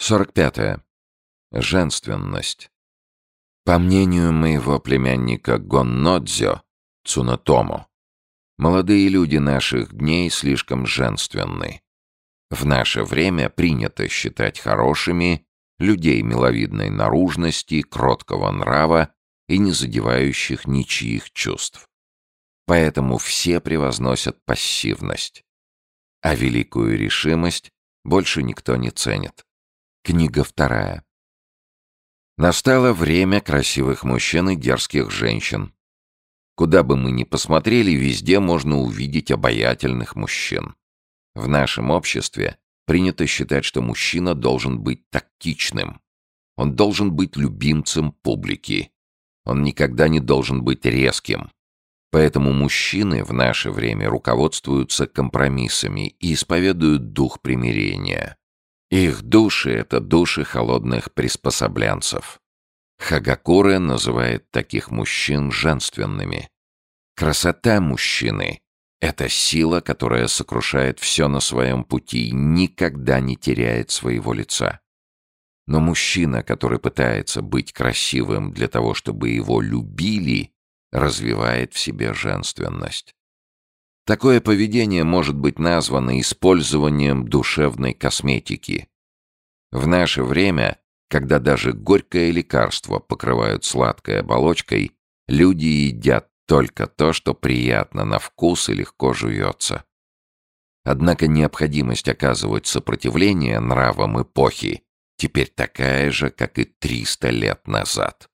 45. -е. Женственность. По мнению моего племянника Гоннодзё Цунатомо, молодые люди наших дней слишком женственны. В наше время принято считать хорошими людей миловидной наружности, кроткого нрава и не задевающих ничьих чувств. Поэтому все превозносят пассивность. А великую решимость больше никто не ценит. Книга вторая. Настало время красивых мужчин и дерзких женщин. Куда бы мы ни посмотрели, везде можно увидеть обаятельных мужчин. В нашем обществе принято считать, что мужчина должен быть тактичным. Он должен быть любимцем публики. Он никогда не должен быть резким. Поэтому мужчины в наше время руководствуются компромиссами и исповедуют дух примирения. Их души — это души холодных приспособлянцев. Хагакуре называет таких мужчин женственными. Красота мужчины — это сила, которая сокрушает все на своем пути и никогда не теряет своего лица. Но мужчина, который пытается быть красивым для того, чтобы его любили, развивает в себе женственность. Такое поведение может быть названо использованием душевной косметики. В наше время, когда даже горькое лекарство покрывают сладкой оболочкой, люди едят только то, что приятно на вкус и легко жуется. Однако необходимость оказывать сопротивление нравам эпохи теперь такая же, как и 300 лет назад.